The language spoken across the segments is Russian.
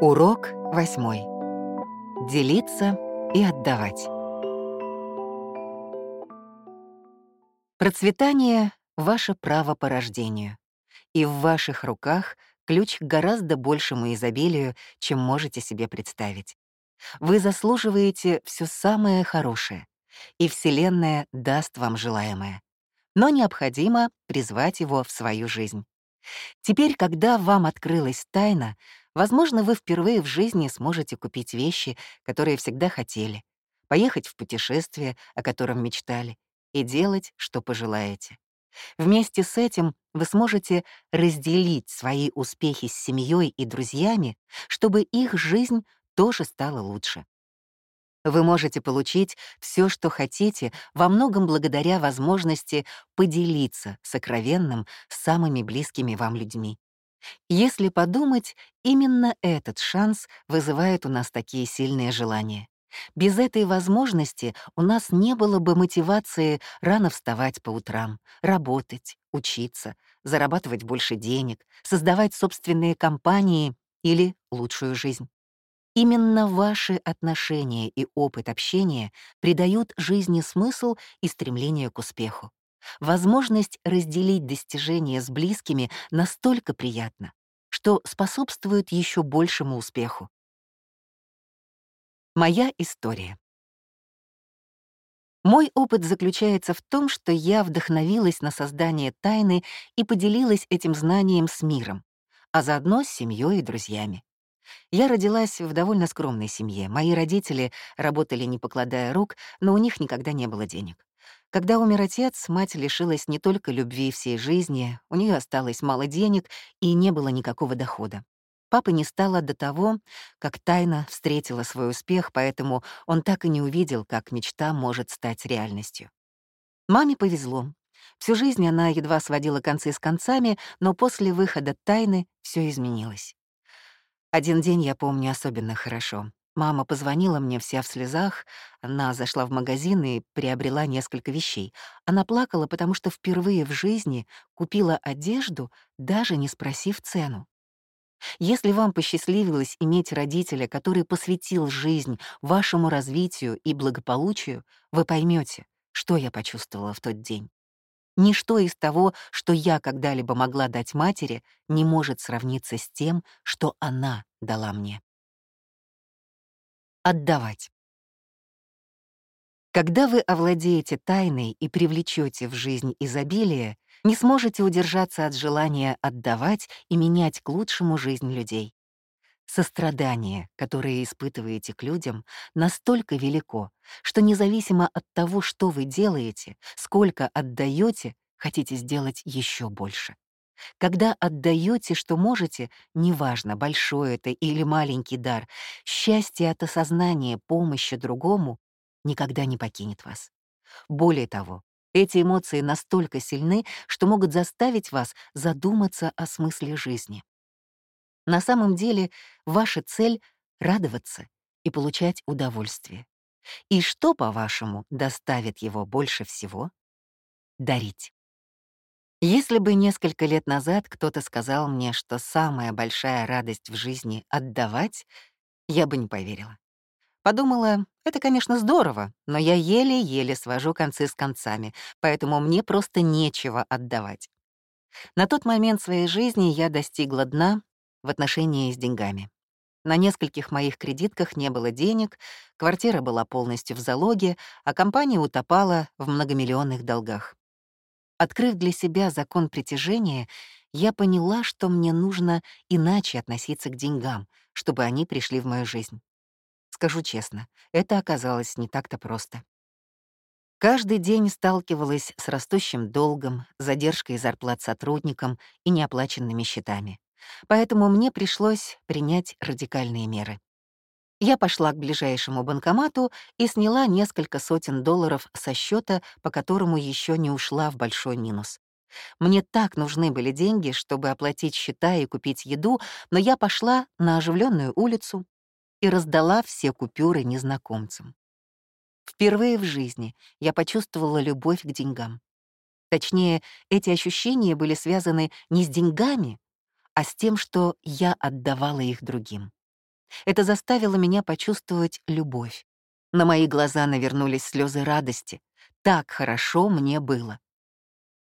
Урок восьмой. Делиться и отдавать. Процветание — ваше право по рождению. И в ваших руках ключ к гораздо большему изобилию, чем можете себе представить. Вы заслуживаете все самое хорошее, и Вселенная даст вам желаемое. Но необходимо призвать его в свою жизнь. Теперь, когда вам открылась тайна, возможно, вы впервые в жизни сможете купить вещи, которые всегда хотели, поехать в путешествие, о котором мечтали, и делать, что пожелаете. Вместе с этим вы сможете разделить свои успехи с семьей и друзьями, чтобы их жизнь тоже стала лучше. Вы можете получить все, что хотите, во многом благодаря возможности поделиться сокровенным с самыми близкими вам людьми. Если подумать, именно этот шанс вызывает у нас такие сильные желания. Без этой возможности у нас не было бы мотивации рано вставать по утрам, работать, учиться, зарабатывать больше денег, создавать собственные компании или лучшую жизнь. Именно ваши отношения и опыт общения придают жизни смысл и стремление к успеху. Возможность разделить достижения с близкими настолько приятна, что способствует еще большему успеху. Моя история. Мой опыт заключается в том, что я вдохновилась на создание тайны и поделилась этим знанием с миром, а заодно с семьей и друзьями. Я родилась в довольно скромной семье. Мои родители работали не покладая рук, но у них никогда не было денег. Когда умер отец, мать лишилась не только любви всей жизни, у нее осталось мало денег и не было никакого дохода. Папа не стало до того, как тайна встретила свой успех, поэтому он так и не увидел, как мечта может стать реальностью. Маме повезло. Всю жизнь она едва сводила концы с концами, но после выхода тайны все изменилось. Один день я помню особенно хорошо. Мама позвонила мне вся в слезах, она зашла в магазин и приобрела несколько вещей. Она плакала, потому что впервые в жизни купила одежду, даже не спросив цену. Если вам посчастливилось иметь родителя, который посвятил жизнь вашему развитию и благополучию, вы поймете, что я почувствовала в тот день. Ничто из того, что я когда-либо могла дать матери, не может сравниться с тем, что она дала мне. Отдавать. Когда вы овладеете тайной и привлечете в жизнь изобилие, не сможете удержаться от желания отдавать и менять к лучшему жизнь людей. Сострадание, которое испытываете к людям, настолько велико, что независимо от того, что вы делаете, сколько отдаете, хотите сделать еще больше. Когда отдаете, что можете, неважно, большой это или маленький дар, счастье от осознания помощи другому никогда не покинет вас. Более того, эти эмоции настолько сильны, что могут заставить вас задуматься о смысле жизни. На самом деле ваша цель — радоваться и получать удовольствие. И что, по-вашему, доставит его больше всего? Дарить. Если бы несколько лет назад кто-то сказал мне, что самая большая радость в жизни — отдавать, я бы не поверила. Подумала, это, конечно, здорово, но я еле-еле свожу концы с концами, поэтому мне просто нечего отдавать. На тот момент своей жизни я достигла дна в отношении с деньгами. На нескольких моих кредитках не было денег, квартира была полностью в залоге, а компания утопала в многомиллионных долгах. Открыв для себя закон притяжения, я поняла, что мне нужно иначе относиться к деньгам, чтобы они пришли в мою жизнь. Скажу честно, это оказалось не так-то просто. Каждый день сталкивалась с растущим долгом, задержкой зарплат сотрудникам и неоплаченными счетами. Поэтому мне пришлось принять радикальные меры. Я пошла к ближайшему банкомату и сняла несколько сотен долларов со счета, по которому еще не ушла в большой минус. Мне так нужны были деньги, чтобы оплатить счета и купить еду, но я пошла на оживленную улицу и раздала все купюры незнакомцам. Впервые в жизни я почувствовала любовь к деньгам. Точнее, эти ощущения были связаны не с деньгами, а с тем, что я отдавала их другим. Это заставило меня почувствовать любовь. На мои глаза навернулись слезы радости. Так хорошо мне было.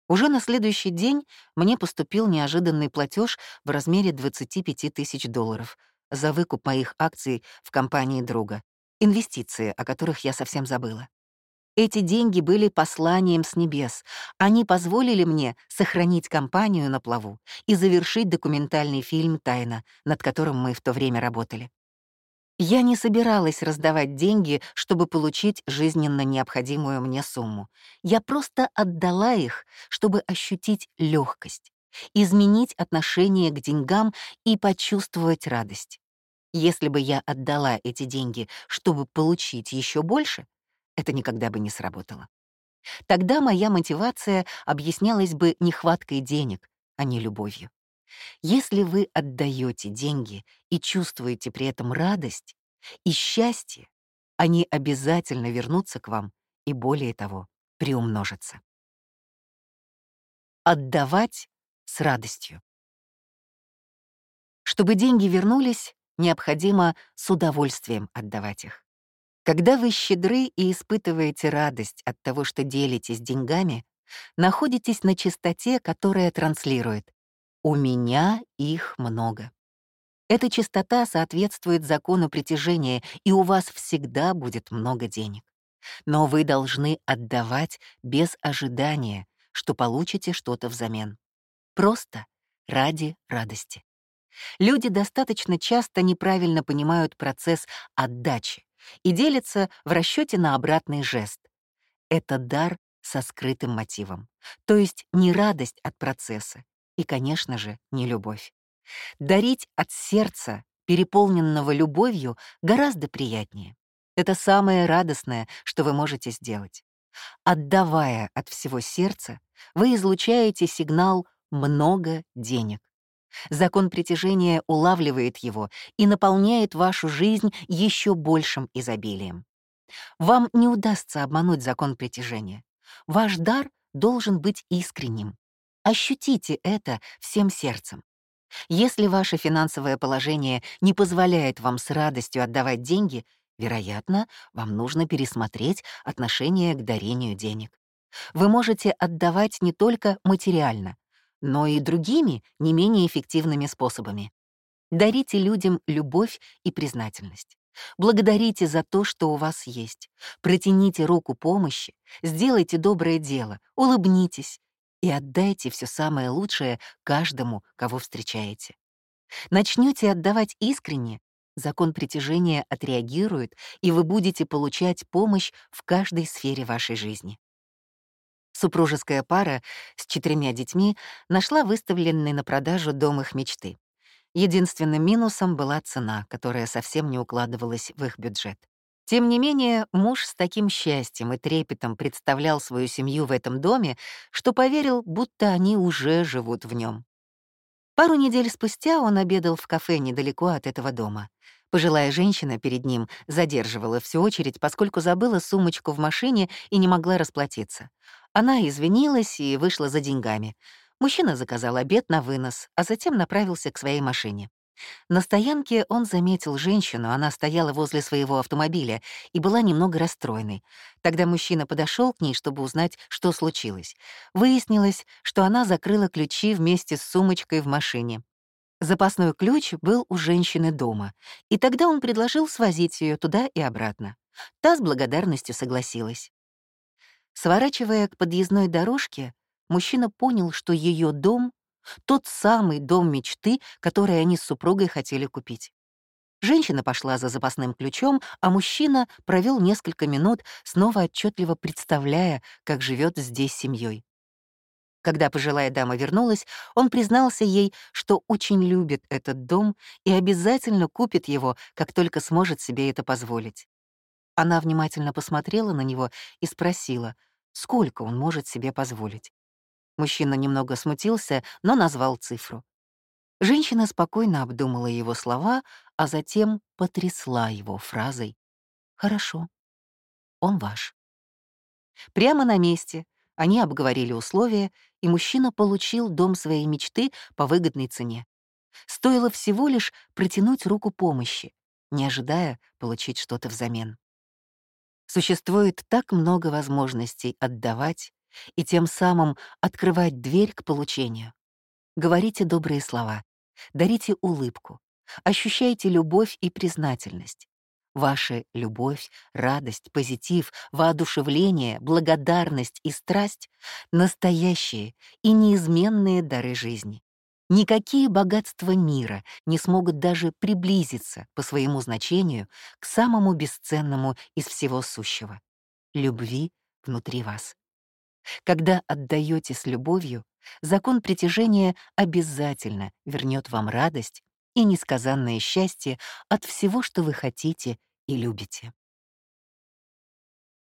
Уже на следующий день мне поступил неожиданный платеж в размере 25 тысяч долларов за выкуп моих акций в компании друга. Инвестиции, о которых я совсем забыла. Эти деньги были посланием с небес. Они позволили мне сохранить компанию на плаву и завершить документальный фильм «Тайна», над которым мы в то время работали. Я не собиралась раздавать деньги, чтобы получить жизненно необходимую мне сумму. Я просто отдала их, чтобы ощутить легкость, изменить отношение к деньгам и почувствовать радость. Если бы я отдала эти деньги, чтобы получить еще больше, это никогда бы не сработало. Тогда моя мотивация объяснялась бы нехваткой денег, а не любовью. Если вы отдаете деньги и чувствуете при этом радость и счастье, они обязательно вернутся к вам и, более того, приумножатся. Отдавать с радостью. Чтобы деньги вернулись, необходимо с удовольствием отдавать их. Когда вы щедры и испытываете радость от того, что делитесь деньгами, находитесь на чистоте, которая транслирует «У меня их много». Эта чистота соответствует закону притяжения, и у вас всегда будет много денег. Но вы должны отдавать без ожидания, что получите что-то взамен. Просто ради радости. Люди достаточно часто неправильно понимают процесс отдачи и делятся в расчете на обратный жест. Это дар со скрытым мотивом, то есть не радость от процесса и, конечно же, не любовь. Дарить от сердца, переполненного любовью, гораздо приятнее. Это самое радостное, что вы можете сделать. Отдавая от всего сердца, вы излучаете сигнал «много денег». Закон притяжения улавливает его и наполняет вашу жизнь еще большим изобилием. Вам не удастся обмануть закон притяжения. Ваш дар должен быть искренним. Ощутите это всем сердцем. Если ваше финансовое положение не позволяет вам с радостью отдавать деньги, вероятно, вам нужно пересмотреть отношение к дарению денег. Вы можете отдавать не только материально, но и другими, не менее эффективными способами. Дарите людям любовь и признательность. Благодарите за то, что у вас есть. Протяните руку помощи, сделайте доброе дело, улыбнитесь, и отдайте все самое лучшее каждому, кого встречаете. Начнете отдавать искренне, закон притяжения отреагирует, и вы будете получать помощь в каждой сфере вашей жизни. Супружеская пара с четырьмя детьми нашла выставленный на продажу дом их мечты. Единственным минусом была цена, которая совсем не укладывалась в их бюджет. Тем не менее, муж с таким счастьем и трепетом представлял свою семью в этом доме, что поверил, будто они уже живут в нем. Пару недель спустя он обедал в кафе недалеко от этого дома. Пожилая женщина перед ним задерживала всю очередь, поскольку забыла сумочку в машине и не могла расплатиться. Она извинилась и вышла за деньгами. Мужчина заказал обед на вынос, а затем направился к своей машине. На стоянке он заметил женщину, она стояла возле своего автомобиля и была немного расстроенной. Тогда мужчина подошел к ней, чтобы узнать, что случилось. Выяснилось, что она закрыла ключи вместе с сумочкой в машине. Запасной ключ был у женщины дома, и тогда он предложил свозить ее туда и обратно. Та с благодарностью согласилась. Сворачивая к подъездной дорожке, мужчина понял, что ее дом тот самый дом мечты, который они с супругой хотели купить. Женщина пошла за запасным ключом, а мужчина провел несколько минут, снова отчетливо представляя, как живет здесь семьей. Когда пожилая дама вернулась, он признался ей, что очень любит этот дом и обязательно купит его, как только сможет себе это позволить. Она внимательно посмотрела на него и спросила, сколько он может себе позволить. Мужчина немного смутился, но назвал цифру. Женщина спокойно обдумала его слова, а затем потрясла его фразой «Хорошо, он ваш». Прямо на месте они обговорили условия, и мужчина получил дом своей мечты по выгодной цене. Стоило всего лишь протянуть руку помощи, не ожидая получить что-то взамен. Существует так много возможностей отдавать и тем самым открывать дверь к получению. Говорите добрые слова, дарите улыбку, ощущайте любовь и признательность. Ваша любовь, радость, позитив, воодушевление, благодарность и страсть — настоящие и неизменные дары жизни. Никакие богатства мира не смогут даже приблизиться по своему значению к самому бесценному из всего сущего — любви внутри вас. Когда отдаете с любовью, закон притяжения обязательно вернет вам радость и несказанное счастье от всего, что вы хотите и любите.